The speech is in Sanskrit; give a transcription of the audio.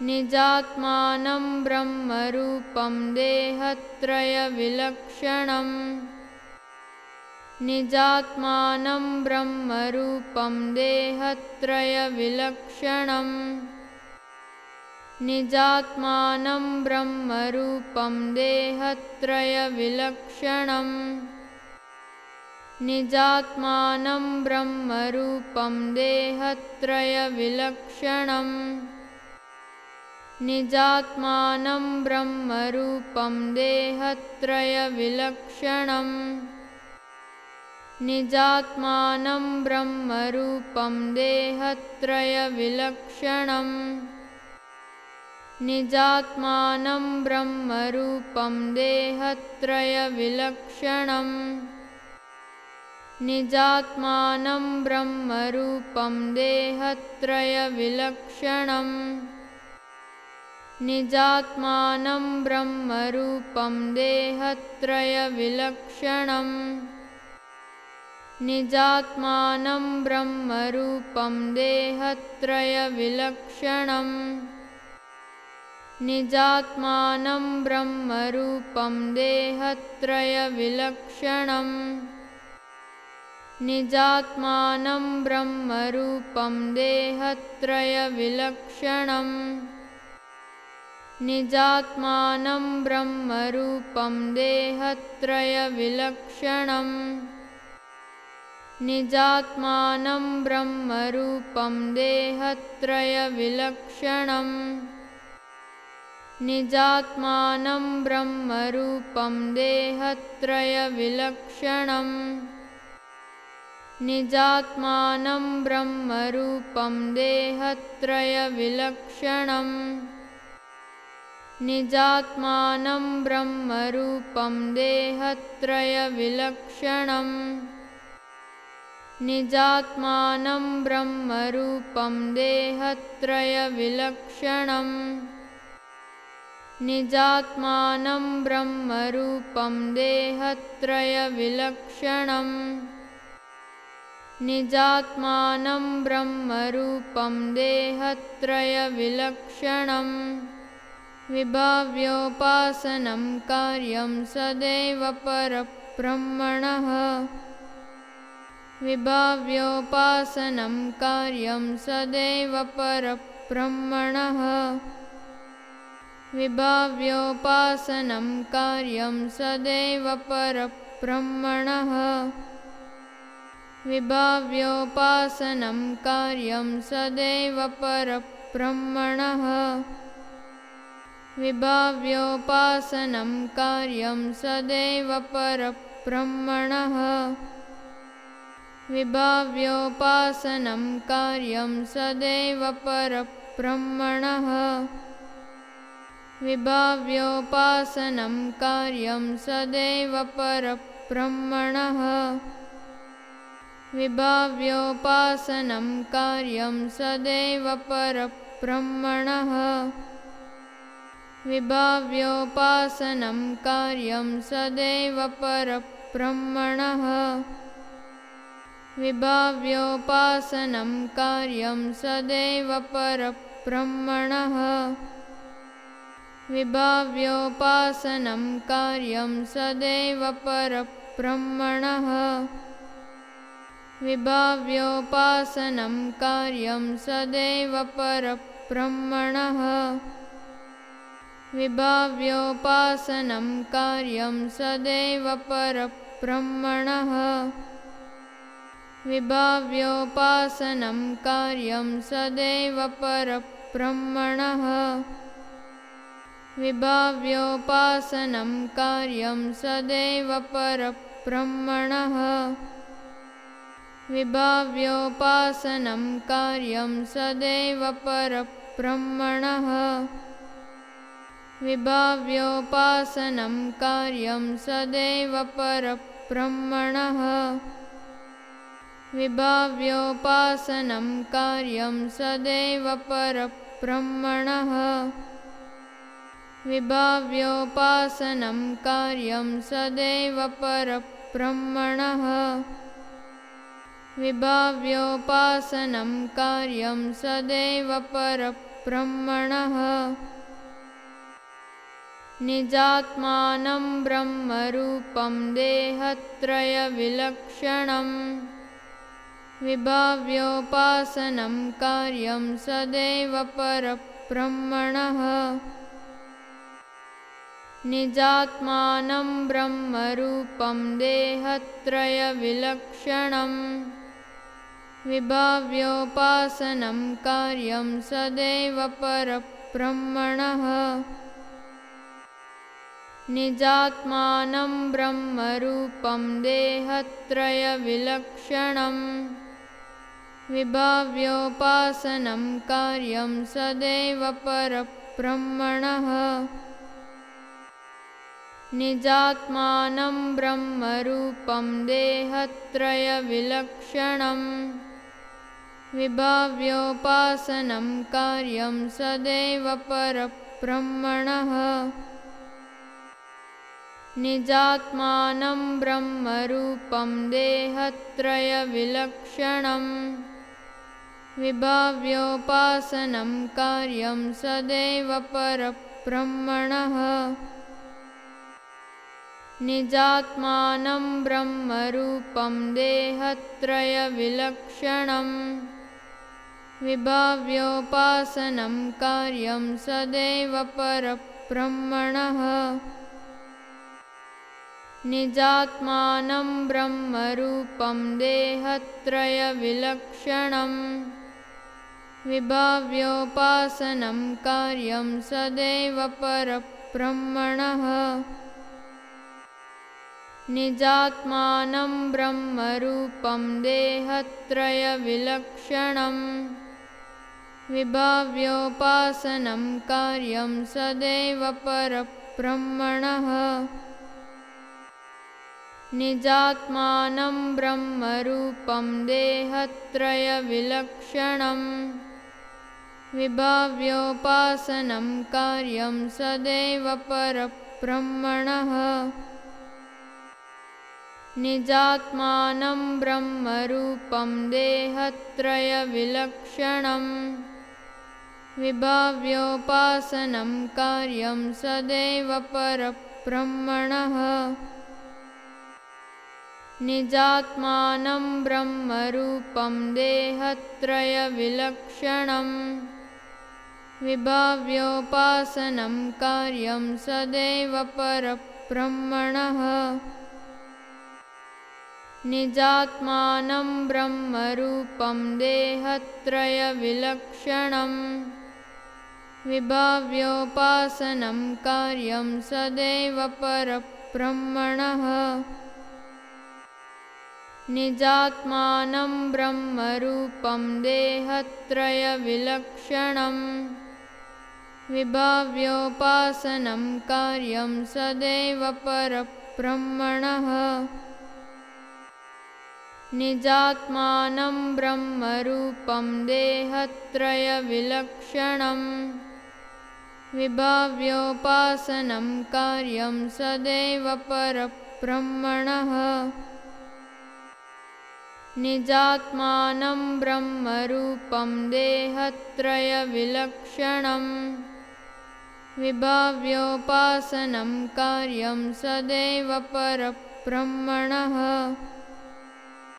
निजात्मानं ब्रह्मरूपं देहत्रयविलक्षणम्। निजात्मानं ब्रह्मरूपं देहत्रयविलक्षणम्। निजात्मानं ब्रह्मरूपं देहत्रयविलक्षणम्। निजात्मानं ब्रह्मरूपं देहत्रयविलक्षणम् निजात्मानं ब्रह्मरूपं देहत्रयविलक्षणम्। निजात्मानं ब्रह्मरूपं देहत्रयविलक्षणम्। निजात्मानं ब्रह्मरूपं देहत्रयविलक्षणम्। निजात्मानं ब्रह्मरूपं देहत्रयविलक्षणम् निजात्मानं ब्रह्मरूपं देहत्रयविलक्षणम्। निजात्मानं ब्रह्मरूपं देहत्रयविलक्षणम्। निजात्मानं ब्रह्मरूपं देहत्रयविलक्षणम्। निजात्मानं ब्रह्मरूपं देहत्रयविलक्षणम् निजात्मानं ब्रह्मरूपं देहत्रयविलक्षणम्। निजात्मानं ब्रह्मरूपं देहत्रयविलक्षणम्। निजात्मानं ब्रह्मरूपं देहत्रयविलक्षणम्। निजात्मानं ब्रह्मरूपं देहत्रयविलक्षणम् निजात्मानं ब्रह्मरूपं देहत्रयविलक्षणम्। निजात्मानं ब्रह्मरूपं देहत्रयविलक्षणम्। निजात्मानं ब्रह्मरूपं देहत्रयविलक्षणम्। निजात्मानं ब्रह्मरूपं देहत्रयविलक्षणम् विभाव्योपासनं कार्यं सदैव परब्रह्मणः। विभाव्योपासनं कार्यं सदैव परब्रह्मणः। विभाव्योपासनं कार्यं सदैव परब्रह्मणः। विभाव्योपासनं कार्यं सदैव परब्रह्मणः विभाव्योपासनं कार्यं सदैव परब्रह्मणः। विभाव्योपासनं कार्यं सदैव परब्रह्मणः। विभाव्योपासनं कार्यं सदैव परब्रह्मणः। विभाव्योपासनं कार्यं सदैव परब्रह्मणः विभाव्योपासनं कार्यं सदैव परब्रह्मणः। विभाव्योपासनं कार्यं सदैव परब्रह्मणः। विभाव्योपासनं कार्यं सदैव परब्रह्मणः। विभाव्योपासनं कार्यं सदैव परब्रह्मणः विभाव्योपासनं कार्यं सदैव परब्रह्मणः। विभाव्योपासनं कार्यं सदैव परब्रह्मणः। विभाव्योपासनं कार्यं सदैव परब्रह्मणः। विभाव्योपासनं कार्यं सदैव परब्रह्मणः विभाव्योपासनं कार्यं सदैव परब्रह्मणः। विभाव्योपासनं कार्यं सदैव परब्रह्मणः। विभाव्योपासनं कार्यं सदैव परब्रह्मणः। विभाव्योपासनं कार्यं सदैव परब्रह्मणः निजात्मानं ब्रह्मरूपं विभाव्योपासनं कार्यं सदैव परब्रह्मणः। निजात्मानं ब्रह्मरूपं देहत्रयविलक्षणम्। विभाव्योपासनं कार्यं सदैव परब्रह्मणः निजात्मानं ब्रह्मरूपं देहत्रयविलक्षणम्। विभाव्योपासनं कार्यं सदैव परब्रह्मणः। निजात्मानं ब्रह्मरूपं देहत्रयविलक्षणम्। विभाव्योपासनं कार्यं सदैव परब्रह्मणः निजात्मानं ब्रह्मरूपं देहत्रयविलक्षणम् विभाव्योपासनं कार्यं सदैव परब्रह्मणः। निजात्मानं ब्रह्मरूपं देहत्रयविलक्षणम् विभाव्योपासनं कार्यं सदैव परब्रह्मणः निजात्मानं ब्रह्मरूपं देहत्रयविलक्षणम् विभाव्योपासनं कार्यं सदैव परब्रह्मणः। निजात्मानं ब्रह्मरूपं देहत्रयविलक्षणम् विभाव्योपासनं कार्यं सदैव परब्रह्मणः निजात्मानं ब्रह्मरूपं देहत्रयविलक्षणम् विभाव्योपासनं कार्यं सदैव परब्रह्मणः। निजात्मानं ब्रह्मरूपं देहत्रयविलक्षणम् विभाव्योपासनं कार्यं सदैव परब्रह्मणः निजात्मानं ब्रह्मरूपं विभाव्योपासनं कार्यं सदैव परब्रह्मणः। निजात्मानं ब्रह्मरूपं देहत्रयविलक्षणम्। विभाव्योपासनं कार्यं सदैव परब्रह्मणः निजात्मानं ब्रह्मरूपं देहत्रयविलक्षणम्। विभाव्योपासनं कार्यं सदैव परब्रह्मणः। निजात्मानं ब्रह्मरूपं देहत्रयविलक्षणम्। विभाव्योपासनं कार्यं सदैव परब्रह्मणः निजात्मानं ब्रह्मरूपं देहत्रयविलक्षणम् विभाव्योपासनं कार्यं सदैव परब्रह्मणः